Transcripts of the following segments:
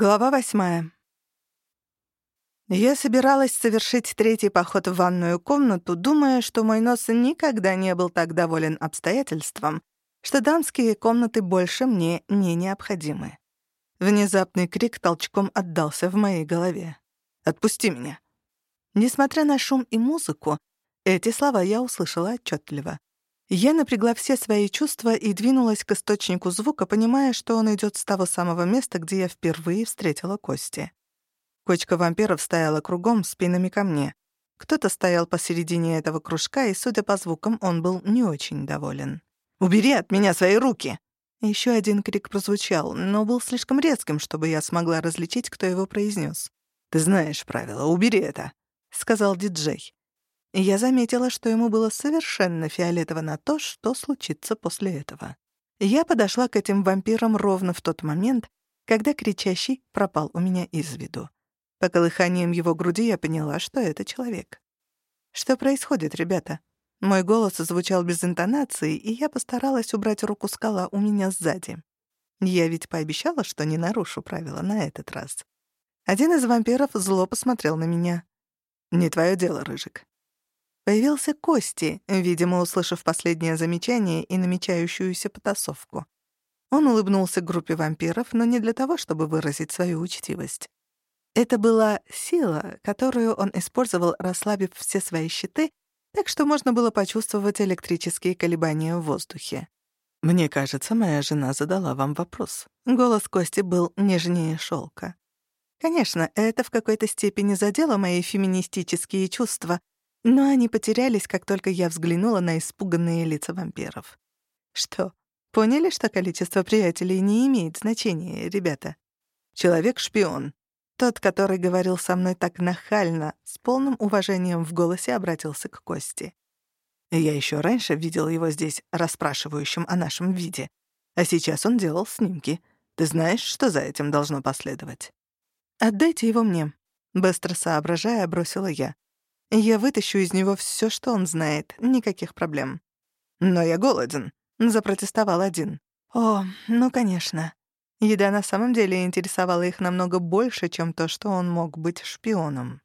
Глава восьмая. Я собиралась совершить третий поход в ванную комнату, думая, что мой нос никогда не был так доволен обстоятельством, что дамские комнаты больше мне не необходимы. Внезапный крик толчком отдался в моей голове. «Отпусти меня!» Несмотря на шум и музыку, эти слова я услышала отчетливо. Я напрягла все свои чувства и двинулась к источнику звука, понимая, что он идет с того самого места, где я впервые встретила Кости. Кочка вампиров стояла кругом, спинами ко мне. Кто-то стоял посередине этого кружка, и, судя по звукам, он был не очень доволен. «Убери от меня свои руки!» Еще один крик прозвучал, но был слишком резким, чтобы я смогла различить, кто его произнес. «Ты знаешь правила, убери это», — сказал диджей. Я заметила, что ему было совершенно фиолетово на то, что случится после этого. Я подошла к этим вампирам ровно в тот момент, когда кричащий пропал у меня из виду. По колыханиям его груди я поняла, что это человек. «Что происходит, ребята?» Мой голос звучал без интонации, и я постаралась убрать руку скала у меня сзади. Я ведь пообещала, что не нарушу правила на этот раз. Один из вампиров зло посмотрел на меня. «Не твое дело, Рыжик. Появился Кости, видимо, услышав последнее замечание и намечающуюся потасовку. Он улыбнулся группе вампиров, но не для того, чтобы выразить свою учтивость. Это была сила, которую он использовал, расслабив все свои щиты, так что можно было почувствовать электрические колебания в воздухе. «Мне кажется, моя жена задала вам вопрос». Голос Кости был нежнее шелка. Конечно, это в какой-то степени задело мои феминистические чувства, но они потерялись, как только я взглянула на испуганные лица вампиров. Что, поняли, что количество приятелей не имеет значения, ребята? Человек-шпион. Тот, который говорил со мной так нахально, с полным уважением в голосе обратился к Кости. Я еще раньше видел его здесь, расспрашивающим о нашем виде. А сейчас он делал снимки. Ты знаешь, что за этим должно последовать? «Отдайте его мне», — быстро соображая, бросила я. Я вытащу из него все, что он знает, никаких проблем. «Но я голоден», — запротестовал один. «О, ну, конечно». Еда на самом деле интересовала их намного больше, чем то, что он мог быть шпионом.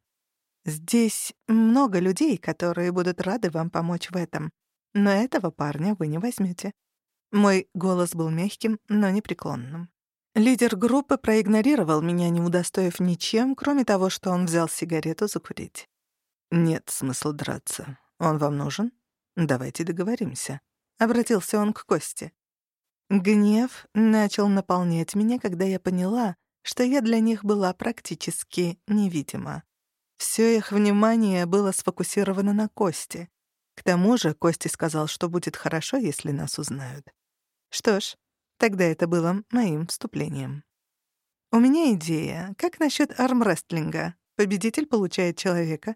«Здесь много людей, которые будут рады вам помочь в этом, но этого парня вы не возьмете. Мой голос был мягким, но непреклонным. Лидер группы проигнорировал меня, не удостоив ничем, кроме того, что он взял сигарету закурить. «Нет смысла драться. Он вам нужен? Давайте договоримся». Обратился он к Косте. Гнев начал наполнять меня, когда я поняла, что я для них была практически невидима. Все их внимание было сфокусировано на Косте. К тому же Кости сказал, что будет хорошо, если нас узнают. Что ж, тогда это было моим вступлением. У меня идея. Как насчет армрестлинга? Победитель получает человека,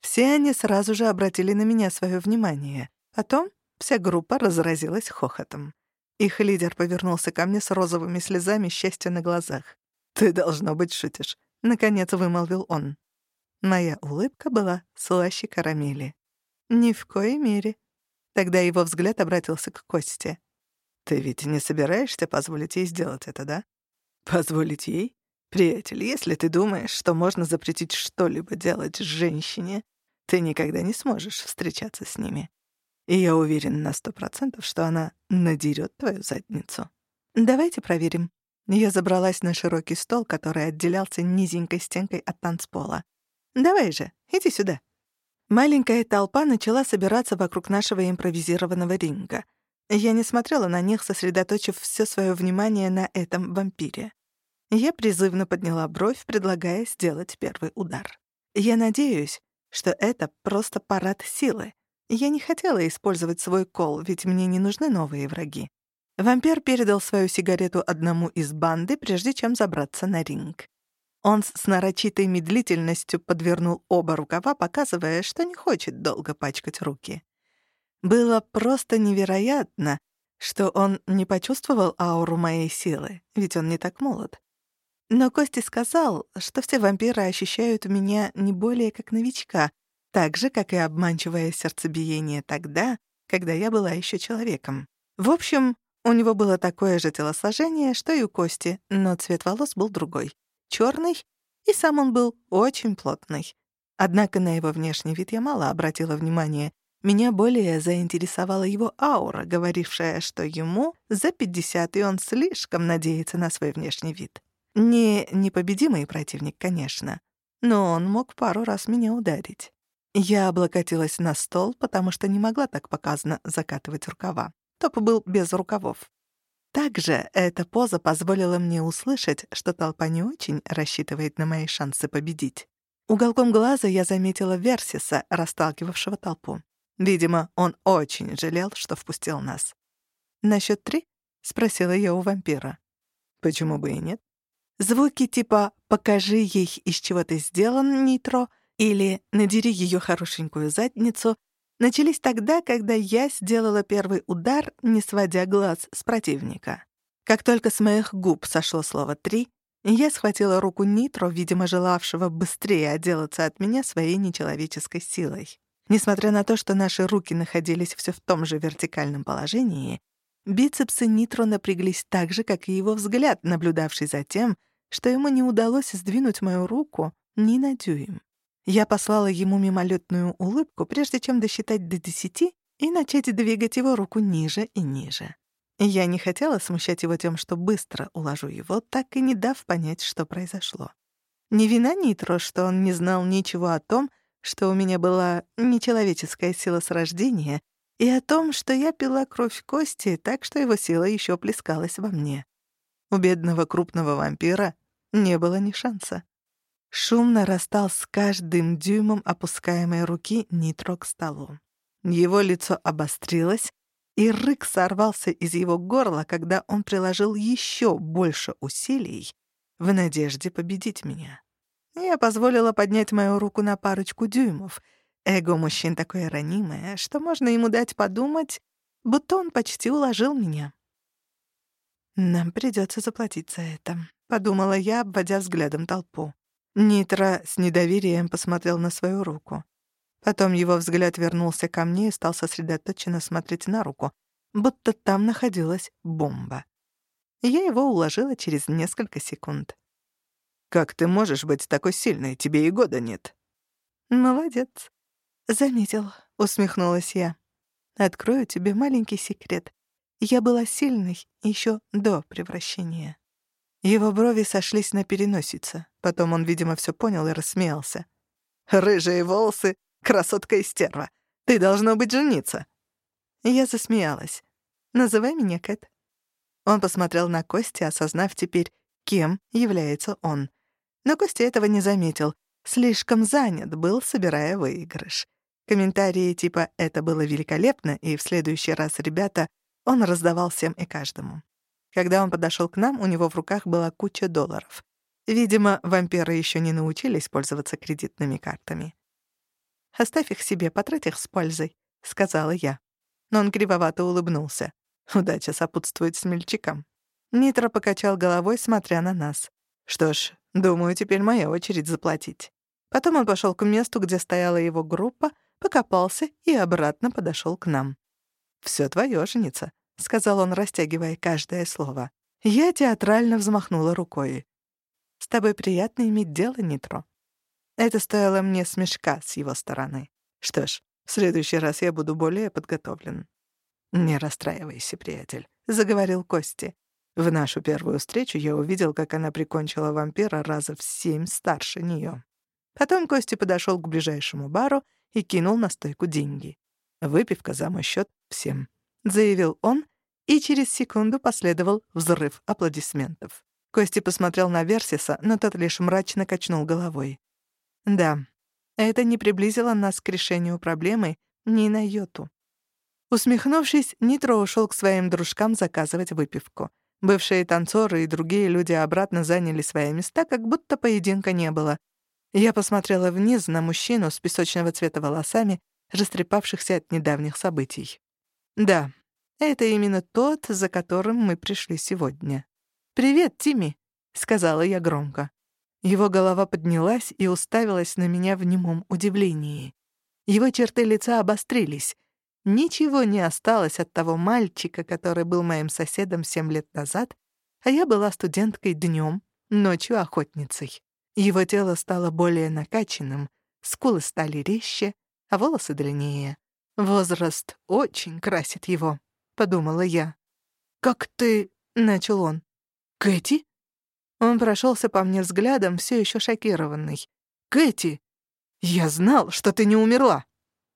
все они сразу же обратили на меня свое внимание. Потом вся группа разразилась хохотом. Их лидер повернулся ко мне с розовыми слезами счастья на глазах. «Ты, должно быть, шутишь», — наконец вымолвил он. Моя улыбка была слаще карамели. «Ни в коей мере». Тогда его взгляд обратился к Косте. «Ты ведь не собираешься позволить ей сделать это, да?» «Позволить ей? Приятель, если ты думаешь, что можно запретить что-либо делать женщине, ты никогда не сможешь встречаться с ними. И я уверен на сто процентов, что она надерет твою задницу. Давайте проверим. Я забралась на широкий стол, который отделялся низенькой стенкой от танцпола. Давай же, иди сюда. Маленькая толпа начала собираться вокруг нашего импровизированного ринга. Я не смотрела на них, сосредоточив все свое внимание на этом вампире. Я призывно подняла бровь, предлагая сделать первый удар. Я надеюсь, что это просто парад силы. Я не хотела использовать свой кол, ведь мне не нужны новые враги. Вампир передал свою сигарету одному из банды, прежде чем забраться на ринг. Он с нарочитой медлительностью подвернул оба рукава, показывая, что не хочет долго пачкать руки. Было просто невероятно, что он не почувствовал ауру моей силы, ведь он не так молод. Но Кости сказал, что все вампиры ощущают меня не более как новичка, так же, как и обманчивое сердцебиение тогда, когда я была еще человеком. В общем, У него было такое же телосложение, что и у Кости, но цвет волос был другой — черный, и сам он был очень плотный. Однако на его внешний вид я мало обратила внимания. Меня более заинтересовала его аура, говорившая, что ему за 50, и он слишком надеется на свой внешний вид. Не непобедимый противник, конечно, но он мог пару раз меня ударить. Я облокотилась на стол, потому что не могла так показано закатывать рукава. Топ был без рукавов. Также эта поза позволила мне услышать, что толпа не очень рассчитывает на мои шансы победить. Уголком глаза я заметила Версиса, расталкивавшего толпу. Видимо, он очень жалел, что впустил нас. «На счёт три?» — спросила я у вампира. «Почему бы и нет?» Звуки типа «покажи ей, из чего ты сделан, Нитро» или «надери её хорошенькую задницу» начались тогда, когда я сделала первый удар, не сводя глаз с противника. Как только с моих губ сошло слово «три», я схватила руку Нитро, видимо, желавшего быстрее отделаться от меня своей нечеловеческой силой. Несмотря на то, что наши руки находились все в том же вертикальном положении, бицепсы Нитро напряглись так же, как и его взгляд, наблюдавший за тем, что ему не удалось сдвинуть мою руку ни на дюйм. Я послала ему мимолетную улыбку, прежде чем досчитать до десяти и начать двигать его руку ниже и ниже. Я не хотела смущать его тем, что быстро уложу его, так и не дав понять, что произошло. Не вина Нитро, что он не знал ничего о том, что у меня была нечеловеческая сила с рождения, и о том, что я пила кровь кости, так что его сила еще плескалась во мне. У бедного крупного вампира не было ни шанса. Шум нарастал с каждым дюймом опускаемой руки Нитро к столу. Его лицо обострилось, и рык сорвался из его горла, когда он приложил еще больше усилий в надежде победить меня. Я позволила поднять мою руку на парочку дюймов. Эго мужчин такое ранимое, что можно ему дать подумать, будто он почти уложил меня. «Нам придется заплатить за это», — подумала я, обводя взглядом толпу. Нитро с недоверием посмотрел на свою руку. Потом его взгляд вернулся ко мне и стал сосредоточенно смотреть на руку, будто там находилась бомба. Я его уложила через несколько секунд. «Как ты можешь быть такой сильной? Тебе и года нет». «Молодец». «Заметил», — усмехнулась я. «Открою тебе маленький секрет. Я была сильной еще до превращения». Его брови сошлись на переносице. Потом он, видимо, все понял и рассмеялся. «Рыжие волосы, красотка и стерва. Ты должна быть жениться». Я засмеялась. «Называй меня Кэт». Он посмотрел на Кости, осознав теперь, кем является он. Но Костя этого не заметил. Слишком занят был, собирая выигрыш. Комментарии типа «это было великолепно» и «в следующий раз, ребята» он раздавал всем и каждому. Когда он подошел к нам, у него в руках была куча долларов. Видимо, вампиры еще не научились пользоваться кредитными картами. «Оставь их себе, потрать их с пользой», — сказала я. Но он кривовато улыбнулся. Удача сопутствует смельчакам. Нитро покачал головой, смотря на нас. «Что ж, думаю, теперь моя очередь заплатить». Потом он пошел к месту, где стояла его группа, покопался и обратно подошел к нам. «Всё твоё, женица», — сказал он, растягивая каждое слово. Я театрально взмахнула рукой. «С тобой приятно иметь дело, Нитро». Это стоило мне смешка с его стороны. Что ж, в следующий раз я буду более подготовлен. «Не расстраивайся, приятель», — заговорил Кости. В нашу первую встречу я увидел, как она прикончила вампира раза в семь старше неё. Потом Кости подошёл к ближайшему бару и кинул на стойку деньги. Выпивка за мой счёт всем. — заявил он, и через секунду последовал взрыв аплодисментов. Кости посмотрел на Версиса, но тот лишь мрачно качнул головой. «Да, это не приблизило нас к решению проблемы ни на йоту». Усмехнувшись, Нитро ушел к своим дружкам заказывать выпивку. Бывшие танцоры и другие люди обратно заняли свои места, как будто поединка не было. Я посмотрела вниз на мужчину с песочного цвета волосами, растрепавшихся от недавних событий. Да, это именно тот, за которым мы пришли сегодня. «Привет, Тимми», — сказала я громко. Его голова поднялась и уставилась на меня в немом удивлении. Его черты лица обострились. Ничего не осталось от того мальчика, который был моим соседом семь лет назад, а я была студенткой днем, ночью охотницей. Его тело стало более накачанным, скулы стали резче, а волосы длиннее. Возраст очень красит его, подумала я. «Как ты...» — начал он. «Кэти?» Он прошелся по мне взглядом, все еще шокированный. «Кэти, я знал, что ты не умерла!»